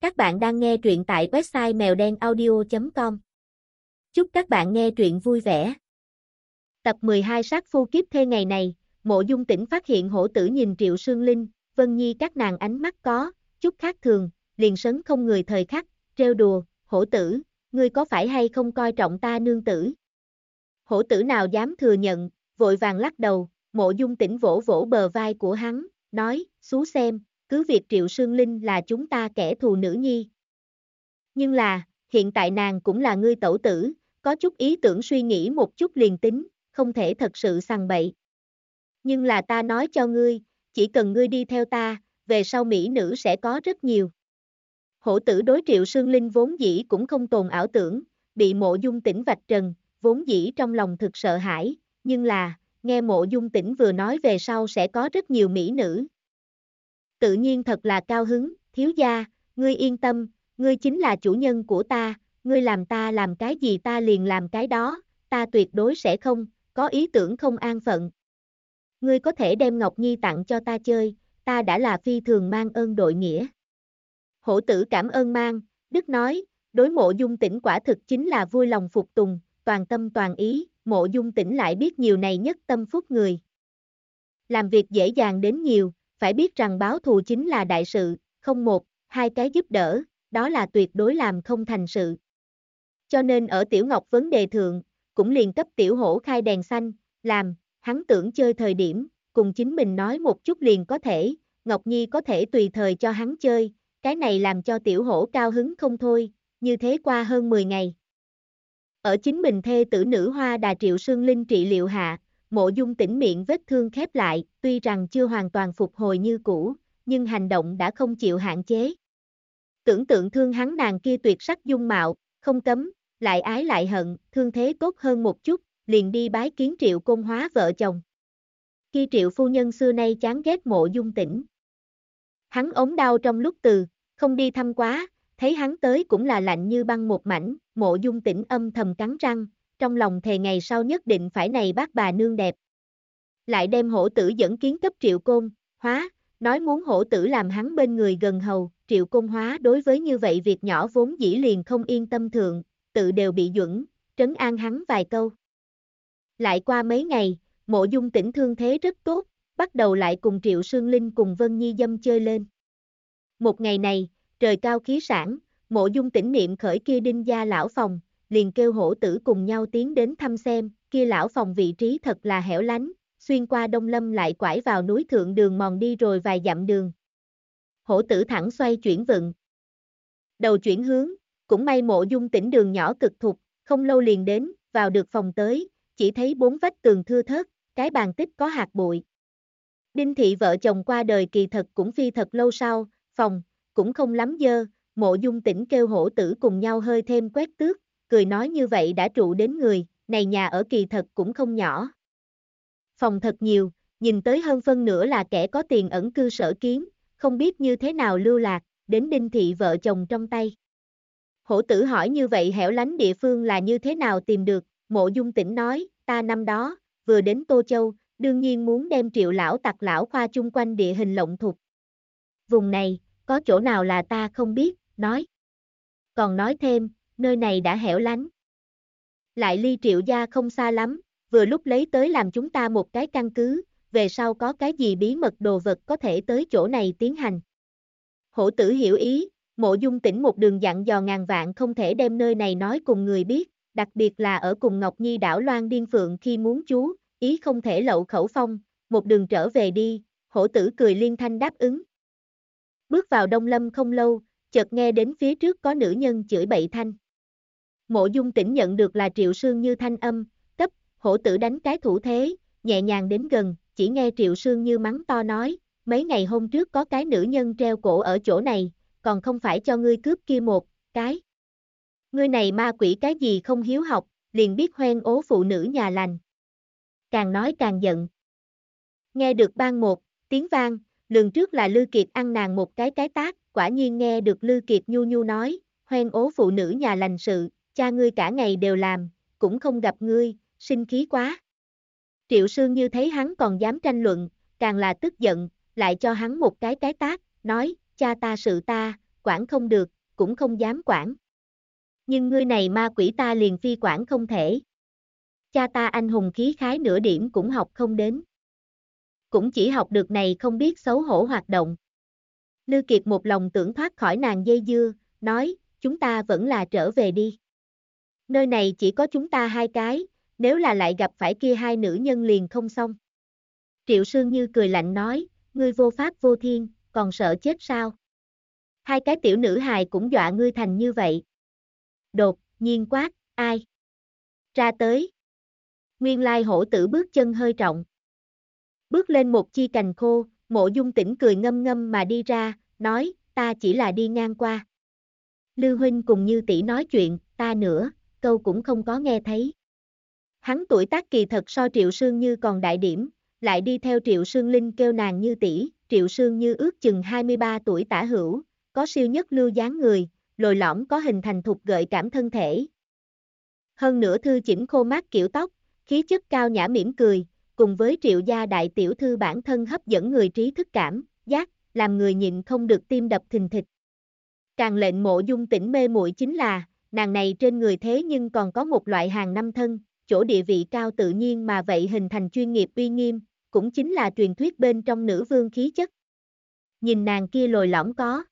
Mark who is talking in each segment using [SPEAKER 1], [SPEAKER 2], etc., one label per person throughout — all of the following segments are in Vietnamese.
[SPEAKER 1] Các bạn đang nghe truyện tại website mèo đen audio.com. Chúc các bạn nghe truyện vui vẻ. Tập 12 sát phu kiếp thê ngày này, mộ dung tỉnh phát hiện hổ tử nhìn Triệu Sương Linh, Vân Nhi các nàng ánh mắt có, chút khác thường, liền sấn không người thời khắc, trêu đùa, hổ tử, ngươi có phải hay không coi trọng ta nương tử? Hổ tử nào dám thừa nhận, vội vàng lắc đầu, mộ dung tỉnh vỗ vỗ bờ vai của hắn, nói, xú xem, cứ việc Triệu Sương Linh là chúng ta kẻ thù nữ nhi. Nhưng là, hiện tại nàng cũng là ngươi tẩu tử, có chút ý tưởng suy nghĩ một chút liền tính, không thể thật sự sằng bậy. Nhưng là ta nói cho ngươi, chỉ cần ngươi đi theo ta, về sau Mỹ nữ sẽ có rất nhiều. Hổ tử đối Triệu Sương Linh vốn dĩ cũng không tồn ảo tưởng, bị mộ dung tỉnh vạch trần, vốn dĩ trong lòng thực sợ hãi, nhưng là, nghe mộ dung tỉnh vừa nói về sau sẽ có rất nhiều Mỹ nữ, tự nhiên thật là cao hứng, thiếu gia, ngươi yên tâm, ngươi chính là chủ nhân của ta, ngươi làm ta làm cái gì ta liền làm cái đó, ta tuyệt đối sẽ không, có ý tưởng không an phận. Ngươi có thể đem Ngọc Nhi tặng cho ta chơi, ta đã là phi thường mang ơn đội nghĩa. Hổ tử cảm ơn mang, Đức nói, đối mộ dung tỉnh quả thực chính là vui lòng phục tùng, toàn tâm toàn ý, mộ dung tỉnh lại biết nhiều này nhất tâm phúc người. Làm việc dễ dàng đến nhiều, phải biết rằng báo thù chính là đại sự, không một, hai cái giúp đỡ, đó là tuyệt đối làm không thành sự. Cho nên ở Tiểu Ngọc vấn đề thượng, cũng liền cấp Tiểu Hổ khai đèn xanh, làm, hắn tưởng chơi thời điểm, cùng chính mình nói một chút liền có thể, Ngọc Nhi có thể tùy thời cho hắn chơi, cái này làm cho Tiểu Hổ cao hứng không thôi, như thế qua hơn 10 ngày. Ở chính mình thê tử nữ hoa đà triệu sương linh trị liệu hạ, Mộ dung tỉnh miệng vết thương khép lại, tuy rằng chưa hoàn toàn phục hồi như cũ, nhưng hành động đã không chịu hạn chế. Tưởng tượng thương hắn nàng kia tuyệt sắc dung mạo, không cấm, lại ái lại hận, thương thế tốt hơn một chút, liền đi bái kiến triệu công hóa vợ chồng. Khi triệu phu nhân xưa nay chán ghét mộ dung tỉnh. Hắn ống đau trong lúc từ, không đi thăm quá, thấy hắn tới cũng là lạnh như băng một mảnh, mộ dung tỉnh âm thầm cắn răng, trong lòng thề ngày sau nhất định phải này bác bà nương đẹp. Lại đem hổ tử dẫn kiến cấp triệu côn, hóa, nói muốn hổ tử làm hắn bên người gần hầu, triệu côn hóa đối với như vậy việc nhỏ vốn dĩ liền không yên tâm thượng, tự đều bị duẩn, trấn an hắn vài câu. Lại qua mấy ngày, mộ dung tỉnh thương thế rất tốt, bắt đầu lại cùng triệu sương linh cùng Vân Nhi dâm chơi lên. Một ngày này, trời cao khí sản, mộ dung tỉnh niệm khởi kia đinh gia lão phòng, liền kêu hổ tử cùng nhau tiến đến thăm xem, kia lão phòng vị trí thật là hẻo lánh, xuyên qua đông lâm lại quải vào núi thượng đường mòn đi rồi vài dặm đường. Hổ tử thẳng xoay chuyển vựng. Đầu chuyển hướng, cũng may mộ dung tỉnh đường nhỏ cực thục, không lâu liền đến, vào được phòng tới, chỉ thấy bốn vách tường thưa thớt, cái bàn tích có hạt bụi. Đinh thị vợ chồng qua đời kỳ thật cũng phi thật lâu sau, phòng, cũng không lắm dơ, mộ dung tỉnh kêu hổ tử cùng nhau hơi thêm quét tước, cười nói như vậy đã trụ đến người, này nhà ở kỳ thật cũng không nhỏ. Phòng thật nhiều, nhìn tới hơn phân nửa là kẻ có tiền ẩn cư sở kiến, không biết như thế nào lưu lạc, đến đinh thị vợ chồng trong tay. Hổ tử hỏi như vậy hẻo lánh địa phương là như thế nào tìm được, mộ dung tỉnh nói, ta năm đó, vừa đến Tô Châu, đương nhiên muốn đem triệu lão tặc lão khoa chung quanh địa hình lộng thục. Vùng này, có chỗ nào là ta không biết, nói. Còn nói thêm, nơi này đã hẻo lánh. Lại ly triệu gia không xa lắm, vừa lúc lấy tới làm chúng ta một cái căn cứ, về sau có cái gì bí mật đồ vật có thể tới chỗ này tiến hành. Hổ tử hiểu ý, mộ dung tỉnh một đường dặn dò ngàn vạn không thể đem nơi này nói cùng người biết, đặc biệt là ở cùng Ngọc Nhi đảo Loan Điên Phượng khi muốn chú, ý không thể lậu khẩu phong, một đường trở về đi, hổ tử cười liên thanh đáp ứng. Bước vào Đông Lâm không lâu, chợt nghe đến phía trước có nữ nhân chửi bậy thanh. Mộ dung tỉnh nhận được là triệu sương như thanh âm, cấp, hổ tử đánh cái thủ thế, nhẹ nhàng đến gần, chỉ nghe triệu sương như mắng to nói, mấy ngày hôm trước có cái nữ nhân treo cổ ở chỗ này, còn không phải cho ngươi cướp kia một, cái. Ngươi này ma quỷ cái gì không hiếu học, liền biết hoen ố phụ nữ nhà lành. Càng nói càng giận. Nghe được ban một, tiếng vang, lường trước là Lư Kiệt ăn nàng một cái cái tác, quả nhiên nghe được Lư Kiệt nhu nhu nói, hoen ố phụ nữ nhà lành sự, cha ngươi cả ngày đều làm, cũng không gặp ngươi, sinh khí quá. Triệu Sương như thấy hắn còn dám tranh luận, càng là tức giận, lại cho hắn một cái cái tác, nói, cha ta sự ta, quản không được, cũng không dám quản. Nhưng ngươi này ma quỷ ta liền phi quản không thể. Cha ta anh hùng khí khái nửa điểm cũng học không đến. Cũng chỉ học được này không biết xấu hổ hoạt động. Lư Kiệt một lòng tưởng thoát khỏi nàng dây dưa, nói, chúng ta vẫn là trở về đi. Nơi này chỉ có chúng ta hai cái, nếu là lại gặp phải kia hai nữ nhân liền không xong. Triệu Sương Như cười lạnh nói, ngươi vô pháp vô thiên, còn sợ chết sao? Hai cái tiểu nữ hài cũng dọa ngươi thành như vậy. Đột, nhiên quát, ai? Ra tới. Nguyên lai hổ tử bước chân hơi trọng. Bước lên một chi cành khô, mộ dung tỉnh cười ngâm ngâm mà đi ra, nói, ta chỉ là đi ngang qua. Lưu huynh cùng như tỷ nói chuyện, ta nữa, câu cũng không có nghe thấy. Hắn tuổi tác kỳ thật so Triệu Sương Như còn đại điểm, lại đi theo Triệu Sương Linh kêu nàng như tỷ, Triệu Sương Như ước chừng 23 tuổi tả hữu, có siêu nhất lưu dáng người, lồi lõm có hình thành thục gợi cảm thân thể. Hơn nữa thư chỉnh khô mát kiểu tóc, khí chất cao nhã mỉm cười, cùng với triệu gia đại tiểu thư bản thân hấp dẫn người trí thức cảm, giác, làm người nhịn không được tim đập thình thịch. Càng lệnh mộ dung tỉnh mê muội chính là, nàng này trên người thế nhưng còn có một loại hàng năm thân, chỗ địa vị cao tự nhiên mà vậy hình thành chuyên nghiệp uy nghiêm, cũng chính là truyền thuyết bên trong nữ vương khí chất. Nhìn nàng kia lồi lõm có.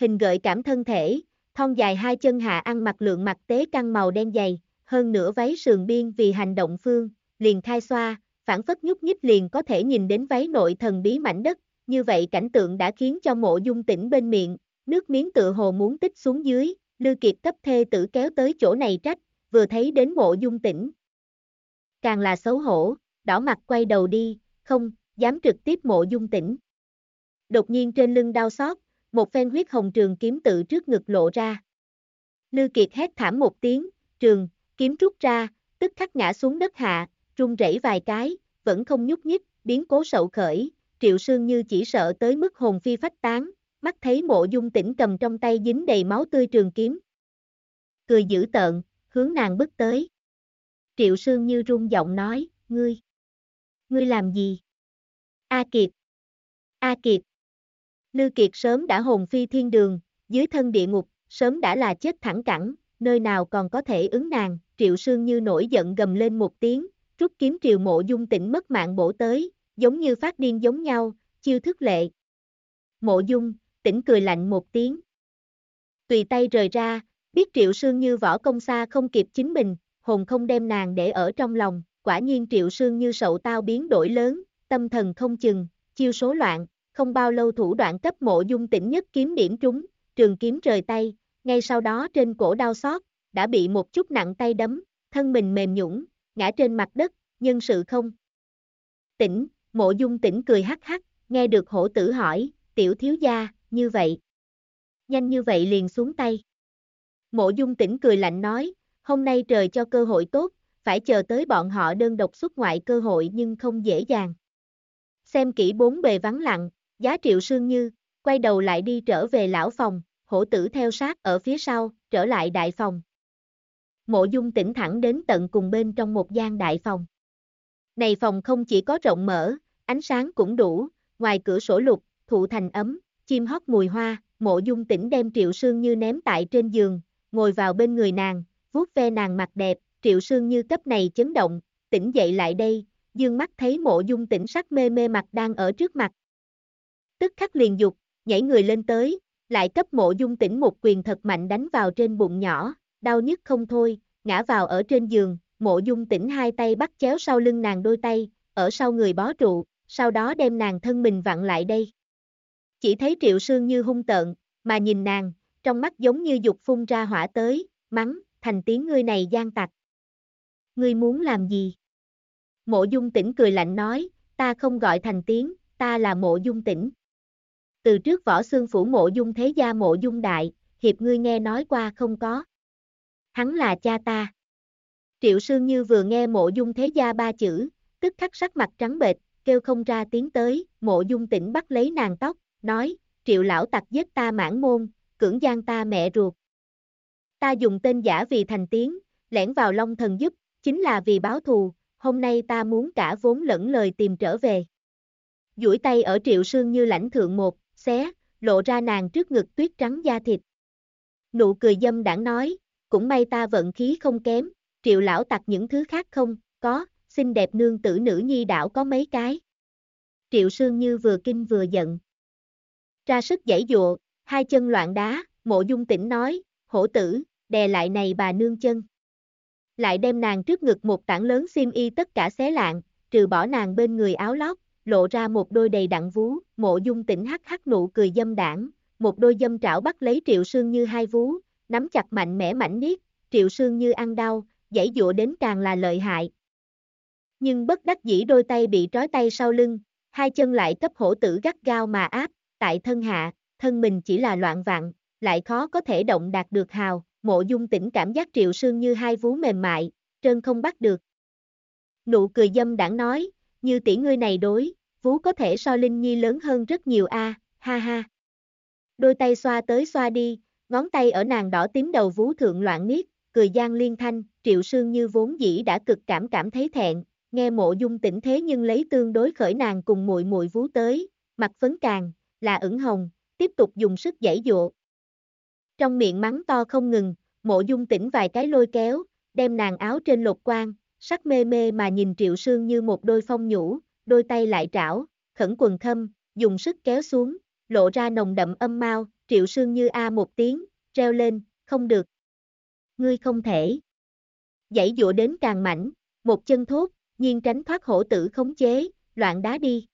[SPEAKER 1] Hình gợi cảm thân thể, thon dài hai chân hạ ăn mặc lượng mặt tế căng màu đen dày, hơn nửa váy sườn biên vì hành động phương, liền khai xoa, phản phất nhúc nhích liền có thể nhìn đến váy nội thần bí mảnh đất, như vậy cảnh tượng đã khiến cho mộ dung tỉnh bên miệng, nước miếng tự hồ muốn tích xuống dưới, Lư Kiệt cấp thê tử kéo tới chỗ này trách, vừa thấy đến mộ dung tỉnh. Càng là xấu hổ, đỏ mặt quay đầu đi, không, dám trực tiếp mộ dung tỉnh. Đột nhiên trên lưng đau xót, một phen huyết hồng trường kiếm tự trước ngực lộ ra. Lư Kiệt hét thảm một tiếng, trường, kiếm rút ra, tức khắc ngã xuống đất hạ, rung rẩy vài cái, vẫn không nhúc nhích, biến cố sậu khởi, triệu sương như chỉ sợ tới mức hồn phi phách tán, mắt thấy mộ dung tỉnh cầm trong tay dính đầy máu tươi trường kiếm. Cười dữ tợn, hướng nàng bước tới. Triệu sương như run giọng nói, ngươi, ngươi làm gì? A Kiệt, A Kiệt. Lư Kiệt sớm đã hồn phi thiên đường, dưới thân địa ngục, sớm đã là chết thẳng cẳng, nơi nào còn có thể ứng nàng, triệu sương như nổi giận gầm lên một tiếng, rút kiếm triều mộ dung tỉnh mất mạng bổ tới, giống như phát điên giống nhau, chiêu thức lệ. Mộ dung, tỉnh cười lạnh một tiếng. Tùy tay rời ra, biết triệu sương như võ công xa không kịp chính mình, hồn không đem nàng để ở trong lòng, quả nhiên triệu sương như sậu tao biến đổi lớn, tâm thần không chừng, chiêu số loạn, không bao lâu thủ đoạn cấp mộ dung tỉnh nhất kiếm điểm trúng, trường kiếm rời tay, ngay sau đó trên cổ đau xót, đã bị một chút nặng tay đấm, thân mình mềm nhũng, ngã trên mặt đất, nhân sự không. Tỉnh, mộ dung tỉnh cười hắc hắc, nghe được hổ tử hỏi, tiểu thiếu gia, như vậy. Nhanh như vậy liền xuống tay. Mộ dung tỉnh cười lạnh nói, hôm nay trời cho cơ hội tốt, phải chờ tới bọn họ đơn độc xuất ngoại cơ hội nhưng không dễ dàng. Xem kỹ bốn bề vắng lặng, giá triệu sương như, quay đầu lại đi trở về lão phòng, hổ tử theo sát ở phía sau, trở lại đại phòng. Mộ dung tỉnh thẳng đến tận cùng bên trong một gian đại phòng. Này phòng không chỉ có rộng mở, ánh sáng cũng đủ, ngoài cửa sổ lục, thụ thành ấm, chim hót mùi hoa, mộ dung tỉnh đem triệu sương như ném tại trên giường, ngồi vào bên người nàng, vuốt ve nàng mặt đẹp, triệu sương như cấp này chấn động, tỉnh dậy lại đây, dương mắt thấy mộ dung tỉnh sắc mê mê mặt đang ở trước mặt. Tức khắc liền dục, nhảy người lên tới, lại cấp mộ dung tỉnh một quyền thật mạnh đánh vào trên bụng nhỏ, đau nhức không thôi, ngã vào ở trên giường, mộ dung tỉnh hai tay bắt chéo sau lưng nàng đôi tay, ở sau người bó trụ, sau đó đem nàng thân mình vặn lại đây. Chỉ thấy triệu sương như hung tợn, mà nhìn nàng, trong mắt giống như dục phun ra hỏa tới, mắng, thành tiếng ngươi này gian tặc. Ngươi muốn làm gì? Mộ dung tỉnh cười lạnh nói, ta không gọi thành tiếng, ta là mộ dung tỉnh. Từ trước võ xương phủ mộ dung thế gia mộ dung đại, hiệp ngươi nghe nói qua không có. Hắn là cha ta. Triệu Sương Như vừa nghe mộ dung thế gia ba chữ, tức khắc sắc mặt trắng bệch, kêu không ra tiếng tới, mộ dung tỉnh bắt lấy nàng tóc, nói, triệu lão tặc giết ta mãn môn, cưỡng gian ta mẹ ruột. Ta dùng tên giả vì thành tiếng, lẻn vào long thần giúp, chính là vì báo thù, hôm nay ta muốn cả vốn lẫn lời tìm trở về. duỗi tay ở triệu sương như lãnh thượng một, xé, lộ ra nàng trước ngực tuyết trắng da thịt. Nụ cười dâm đảng nói, cũng may ta vận khí không kém, triệu lão tặc những thứ khác không, có, xinh đẹp nương tử nữ nhi đảo có mấy cái. Triệu Sương Như vừa kinh vừa giận. Ra sức giãy dụa, hai chân loạn đá, mộ dung tỉnh nói, hổ tử, đè lại này bà nương chân. Lại đem nàng trước ngực một tảng lớn xiêm y tất cả xé lạng, trừ bỏ nàng bên người áo lót, lộ ra một đôi đầy đặn vú, mộ dung tỉnh hắc hắc nụ cười dâm đảng, một đôi dâm trảo bắt lấy triệu sương như hai vú, nắm chặt mạnh mẽ mảnh niết, triệu sương như ăn đau, giãy dụa đến càng là lợi hại. Nhưng bất đắc dĩ đôi tay bị trói tay sau lưng, hai chân lại cấp hổ tử gắt gao mà áp, tại thân hạ, thân mình chỉ là loạn vạn lại khó có thể động đạt được hào, mộ dung tỉnh cảm giác triệu sương như hai vú mềm mại, trơn không bắt được. Nụ cười dâm đảng nói, như tỷ ngươi này đối, vú có thể so Linh Nhi lớn hơn rất nhiều a, ha ha. Đôi tay xoa tới xoa đi, ngón tay ở nàng đỏ tím đầu vú thượng loạn niết, cười gian liên thanh, triệu sương như vốn dĩ đã cực cảm cảm thấy thẹn, nghe mộ dung tỉnh thế nhưng lấy tương đối khởi nàng cùng muội muội vú tới, mặt phấn càng, là ửng hồng, tiếp tục dùng sức giãy dụa. Trong miệng mắng to không ngừng, mộ dung tỉnh vài cái lôi kéo, đem nàng áo trên lột quang, sắc mê mê mà nhìn triệu sương như một đôi phong nhũ, đôi tay lại trảo, khẩn quần thâm, dùng sức kéo xuống, lộ ra nồng đậm âm mau, triệu sương như a một tiếng, reo lên, không được. Ngươi không thể. Dãy dụa đến càng mảnh, một chân thốt, nhiên tránh thoát hổ tử khống chế, loạn đá đi.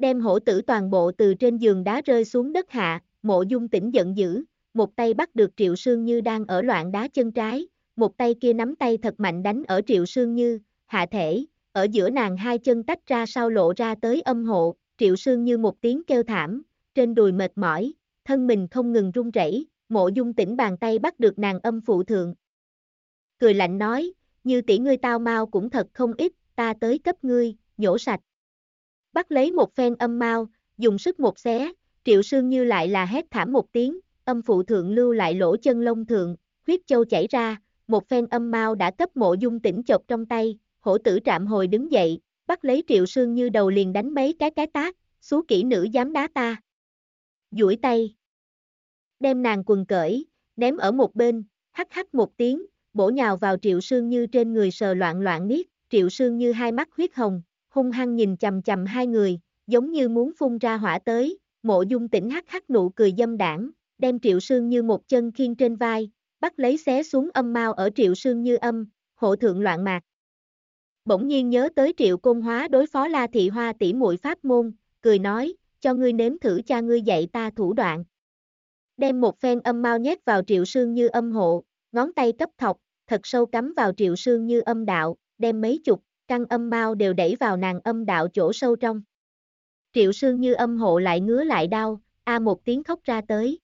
[SPEAKER 1] Đem hổ tử toàn bộ từ trên giường đá rơi xuống đất hạ, mộ dung tỉnh giận dữ, một tay bắt được triệu sương như đang ở loạn đá chân trái, một tay kia nắm tay thật mạnh đánh ở triệu sương như, hạ thể, ở giữa nàng hai chân tách ra sau lộ ra tới âm hộ, triệu sương như một tiếng kêu thảm, trên đùi mệt mỏi, thân mình không ngừng run rẩy, mộ dung tỉnh bàn tay bắt được nàng âm phụ thượng. Cười lạnh nói, như tỷ ngươi tao mau cũng thật không ít, ta tới cấp ngươi, nhổ sạch. Bắt lấy một phen âm mau, dùng sức một xé, triệu sương như lại là hét thảm một tiếng, âm phụ thượng lưu lại lỗ chân lông thượng, huyết châu chảy ra, một phen âm mau đã cấp mộ dung tỉnh chộp trong tay, hổ tử trạm hồi đứng dậy, bắt lấy triệu sương như đầu liền đánh mấy cái cái tác, xú kỹ nữ dám đá ta. duỗi tay. Đem nàng quần cởi, ném ở một bên, hắc hắc một tiếng, bổ nhào vào triệu sương như trên người sờ loạn loạn niết, triệu sương như hai mắt huyết hồng, hung hăng nhìn chầm chầm hai người, giống như muốn phun ra hỏa tới, mộ dung tỉnh hắc hắc nụ cười dâm đảng, đem triệu sương như một chân khiên trên vai, bắt lấy xé xuống âm mau ở triệu sương như âm, hộ thượng loạn mạc. Bỗng nhiên nhớ tới triệu công hóa đối phó la thị hoa tỷ muội pháp môn, cười nói, cho ngươi nếm thử cha ngươi dạy ta thủ đoạn. Đem một phen âm mau nhét vào triệu sương như âm hộ, ngón tay cấp thọc, thật sâu cắm vào triệu sương như âm đạo, đem mấy chục, căn âm mau đều đẩy vào nàng âm đạo chỗ sâu trong. Triệu sương như âm hộ lại ngứa lại đau, a một tiếng khóc ra tới.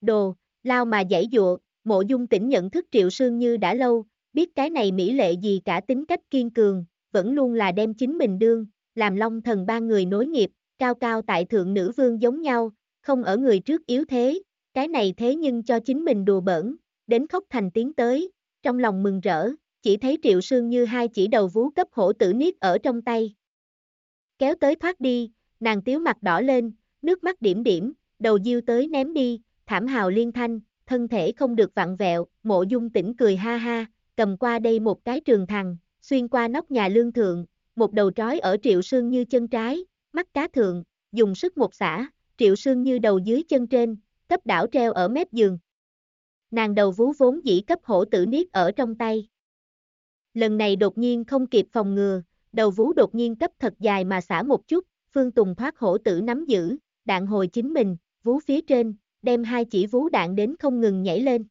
[SPEAKER 1] Đồ, lao mà giải dụa, mộ dung tỉnh nhận thức triệu sương như đã lâu, biết cái này mỹ lệ gì cả tính cách kiên cường, vẫn luôn là đem chính mình đương, làm long thần ba người nối nghiệp, cao cao tại thượng nữ vương giống nhau, không ở người trước yếu thế, cái này thế nhưng cho chính mình đùa bỡn, đến khóc thành tiếng tới, trong lòng mừng rỡ, chỉ thấy triệu sương như hai chỉ đầu vú cấp hổ tử niết ở trong tay. Kéo tới thoát đi, nàng tiếu mặt đỏ lên, nước mắt điểm điểm, đầu diêu tới ném đi, thảm hào liên thanh, thân thể không được vặn vẹo, mộ dung tỉnh cười ha ha, cầm qua đây một cái trường thằng, xuyên qua nóc nhà lương thượng, một đầu trói ở triệu sương như chân trái, mắt cá thượng, dùng sức một xả, triệu sương như đầu dưới chân trên, cấp đảo treo ở mép giường. Nàng đầu vú vốn dĩ cấp hổ tử niết ở trong tay. Lần này đột nhiên không kịp phòng ngừa, đầu vú đột nhiên cấp thật dài mà xả một chút, Phương Tùng thoát hổ tử nắm giữ, đạn hồi chính mình, vú phía trên, đem hai chỉ vú đạn đến không ngừng nhảy lên.